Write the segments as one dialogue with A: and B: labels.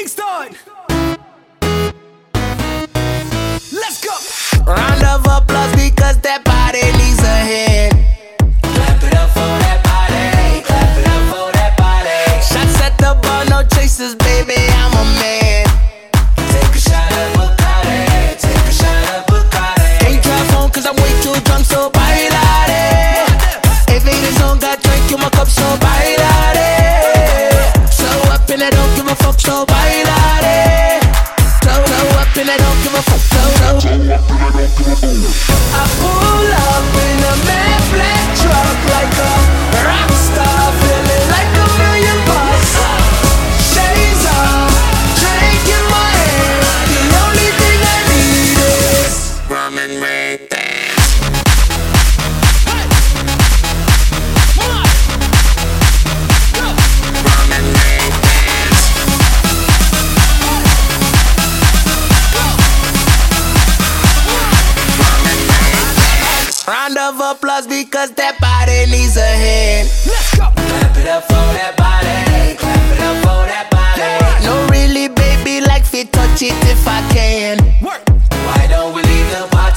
A: Kingston. Let's go.
B: Round of applause because that. of applause because that body needs a hand.
A: Let's go.
B: Clap it up for that body. Clap it up for that body. No, really, baby, like touch it if I can.
A: Work.
B: Why don't we leave the body?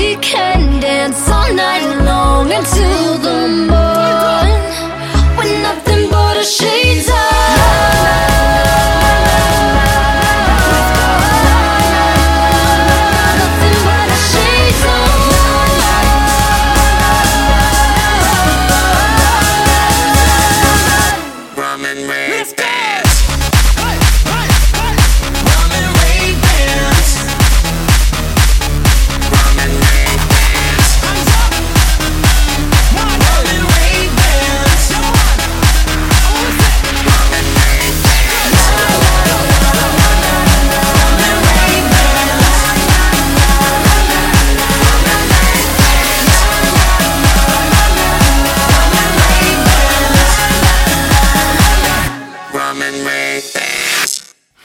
B: we can dance
C: all night